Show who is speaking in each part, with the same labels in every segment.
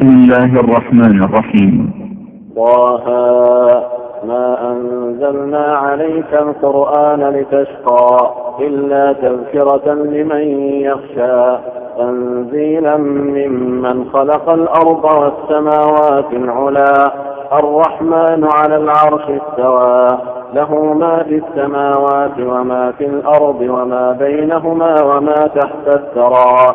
Speaker 1: بسم الله الرحمن الرحيم.
Speaker 2: طه ما أنزلنا عليك القرآن لتشقى إلا تذكرة لمن يخشى تنزيلا ممن خلق الأرض والسماوات العلا الرحمن على العرش استوى له ما في السماوات وما في الأرض وما بينهما وما تحت الثرى.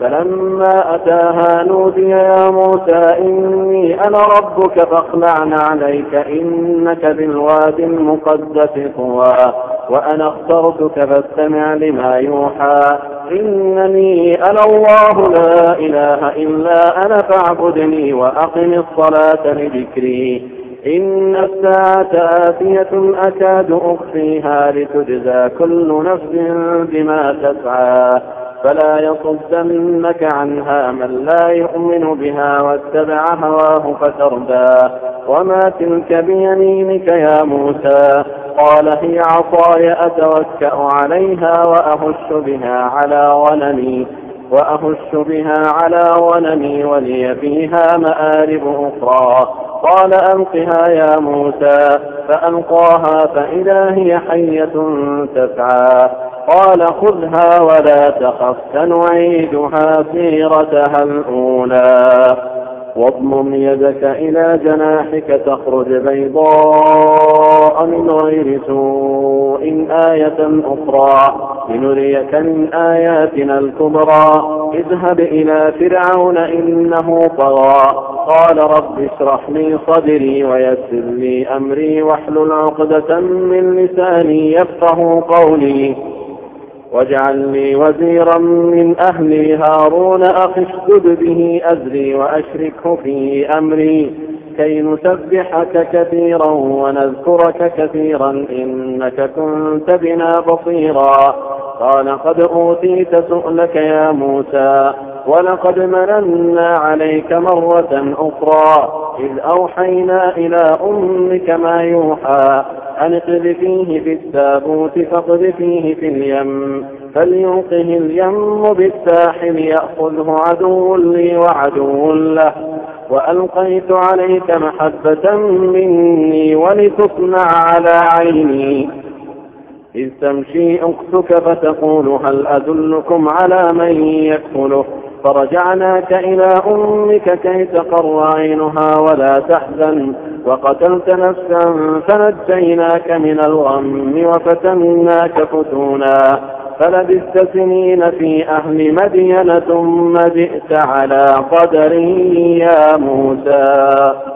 Speaker 2: فلما أتاها نودي يا موسى إني أنا ربك فاخلعن عليك إنك بالوادي المقدس طوى وأنا اخترتك فاستمع لما يوحى. إنني أنا الله لا إله إلا أنا فاعبدني وأقم الصلاة لذكري. إن الساعة آتية أكاد أخفيها لتجزى كل نفس بما تسعى. فلا يصدنك عنها من لا يؤمن بها واتبع هواه فتردى. وما تلك بيمينك يا موسى؟ قال هي عصاي أتوكأ عليها وأهش بها على غنمي وأهش بها على غنمي ولي فيها مآرب أخرى. قال ألقها يا موسى فألقاها فإذا هي حية تسعى. قال خذها ولا تخف سنعيدها سيرتها الأولى. واضمم يدك إلى جناحك تخرج بيضاء من غير سوء آية أخرى. لنريك من آياتنا الكبرى. اذهب إلى فرعون إنه طغى. قال رب اشرح لي صدري ويسر لي أمري واحلل عقدة من لساني يفقه قولي. واجعل لي وزيرا من أهلي هارون أخي اشدد به أزري وأشركه في أمري كي نسبحك كثيرا ونذكرك كثيرا إنك كنت بنا بصيرا قال قد أوتيت سؤلك يا موسى ولقد مننا عليك مرة أخرى إذ أوحينا إلى أمك ما يوحى أن اقذفيه في التابوت فاقذفيه في اليم فليلقه اليم بالساحل يأخذه عدو لي وعدو له وألقيت عليك محبة مني ولتصنع على عيني إذ تمشي أختك فتقول هل أدلكم على من يكفله؟ فرجعناك إلى أمك كي تقر عينها ولا تحزن. وقتلت نفسا فنجيناك من الغم وفتناك فتونا. فلبثت سنين في أهل مدين ثم جئت على قدر يا موسى.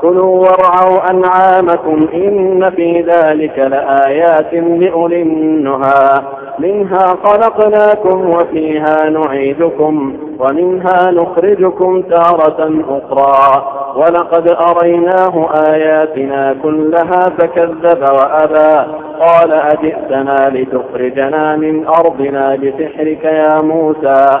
Speaker 2: كلوا وارعوا أنعامكم إن في ذلك لآيات لأولي النهى. منها خلقناكم وفيها نعيدكم ومنها نخرجكم تارة أخرى. ولقد أريناه آياتنا كلها فكذب وأبى. قال أجئتنا لتخرجنا من أرضنا بسحرك يا موسى.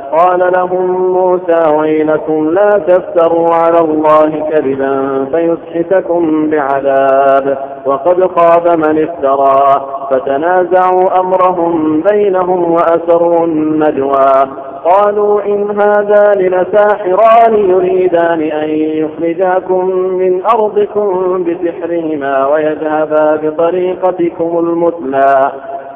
Speaker 2: قال لهم موسى ويلكم لا تفتروا على الله كذبا فيسحتكم بعذاب وقد خاب من افترى فتنازعوا أمرهم بينهم وأسروا النجوى قالوا إن هذان لساحران يريدان أن يخرجاكم من أرضكم بسحرهما ويذهبا بطريقتكم المثلى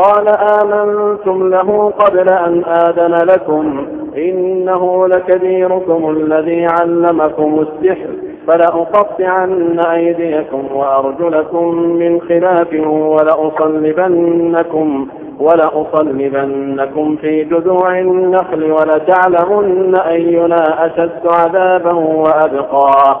Speaker 2: قال آمنتم له قبل أن آذن لكم إنه لكبيركم الذي علمكم السحر فلأقطعن أيديكم وأرجلكم من خلاف ولأصلبنكم ولأصلبنكم في جذوع النخل ولتعلمن أينا أشد عذابا وأبقى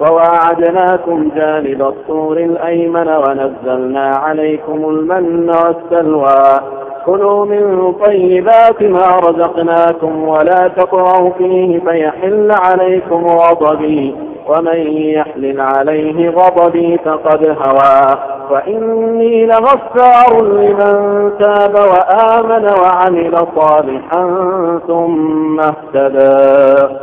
Speaker 2: وواعدناكم جانب الطور الأيمن ونزلنا عليكم المن والسلوى. كلوا من طيبات ما رزقناكم ولا تطغوا فيه فيحل عليكم غضبي ومن يحلل عليه غضبي فقد هوى. وإني لغفار لمن تاب وآمن وعمل صالحا ثم اهتدى.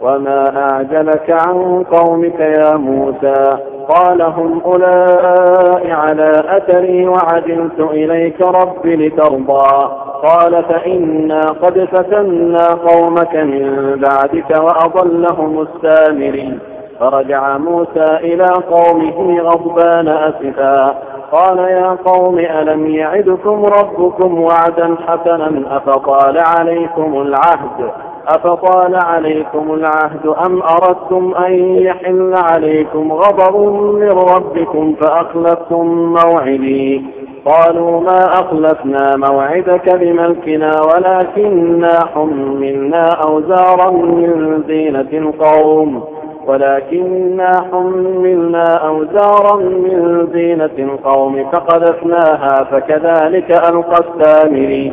Speaker 2: وما أعجلك عن قومك يا موسى قال هم أولئك على أثري وعجلت إليك رب لترضى قال فإنا قد فتنا قومك من بعدك وأضلهم السامري فرجع موسى إلى قومه غضبان أسفا قال يا قوم ألم يعدكم ربكم وعدا حسنا أفطال عليكم العهد أفطال عليكم العهد أم أردتم أن يحل عليكم غضب من ربكم فأخلفتم موعدي؟ قالوا ما أخلفنا موعدك بملكنا ولكننا حملنا أوزارا من زينة القوم ولكننا حملنا أوزارا من زينة القوم فقذفناها فكذلك ألقى السامري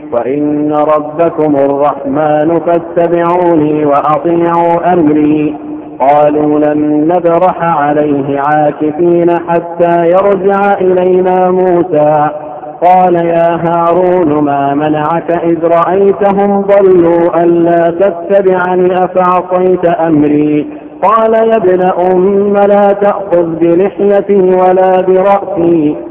Speaker 2: وإن ربكم الرحمن فاتبعوني وأطيعوا أمري. قالوا لن نبرح عليه عاكفين حتى يرجع إلينا موسى. قال يا هارون ما منعك إذ رأيتهم ضلوا ألا تتبعني أفعصيت أمري. قال يا ابن أم لا تأخذ بلحيتي ولا برأسي.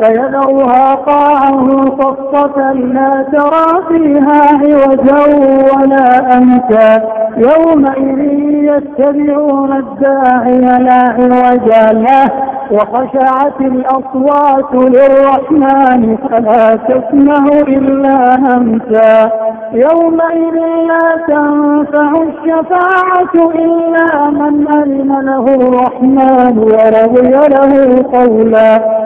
Speaker 3: فيذرها قاعا صفصة لا ترى فيها عوجا ولا أمتا. يومئذ يتبعون الداعي لا عوج له. وخشعت الأصوات للرحمن فلا تسمع إلا همسا. يومئذ لا تنفع الشفاعة إلا من أذن له الرحمن ورضي له قولا.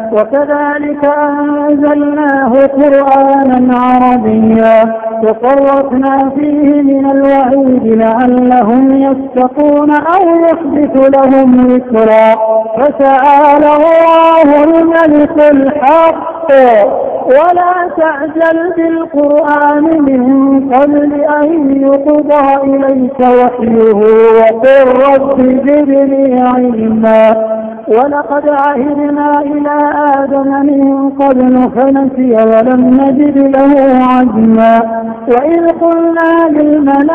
Speaker 3: وكذلك أنزلناه قرآنا عربيا وصرفنا فيه من الوعيد لعلهم يتقون أو يحدث لهم ذكرا. فتعالى الله الملك الحق. ولا تعجل بالقرآن من قبل أن يقضى إليك وحيه. وقل رب زدني علما. ولقد عهدنا إلى آدم من قبل فنسي ولم نجد له عزما. وإذ قلنا للملائكة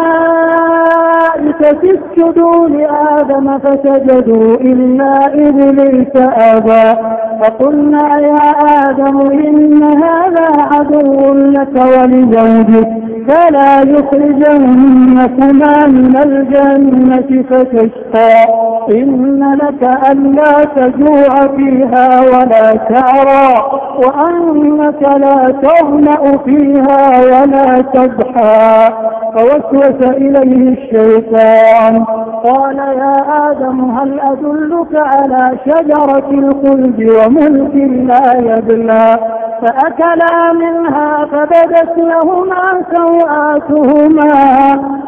Speaker 3: اسجدوا لآدم فسجدوا إلا إبليس أبى. فقلنا يا آدم إن هذا عدو لك ولزوجك فلا يخرجنكما من الجنة فتشقى. إن لك ألا تجوع فيها ولا تعرى وأنك لا تغنأ فيها ولا تضحى. فوسوس إليه الشيطان قال يا آدم هل أدلك على شجرة الخلد وملك لا يبلى فأكلا منها فبدت لهما سوآتهما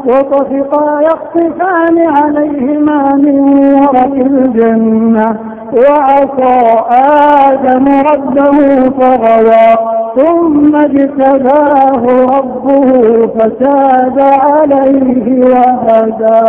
Speaker 3: وطفقا يخصفان عليهما من ورق الجنة وعصى آدم ربه فغوى ثم اجتباه ربه فتاب عليه وهدى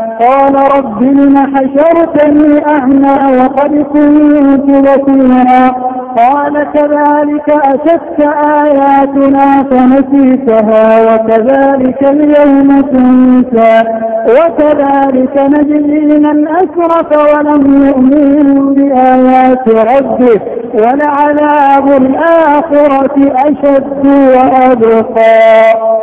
Speaker 3: قال رب لم حشرتني أعمى وقد كنت بصيرا؟ قال كذلك أتتك آياتنا فنسيتها وكذلك اليوم تنسى وكذلك نجزي من أسرف ولم يؤمن بآيات ربه ولعذاب الآخرة أشد وأبقى.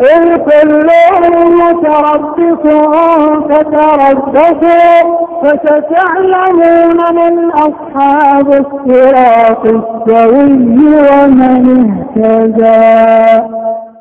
Speaker 3: إن كل متربص فتربصوا فستعلمون من أصحاب الصراط السوي ومن اهتدى.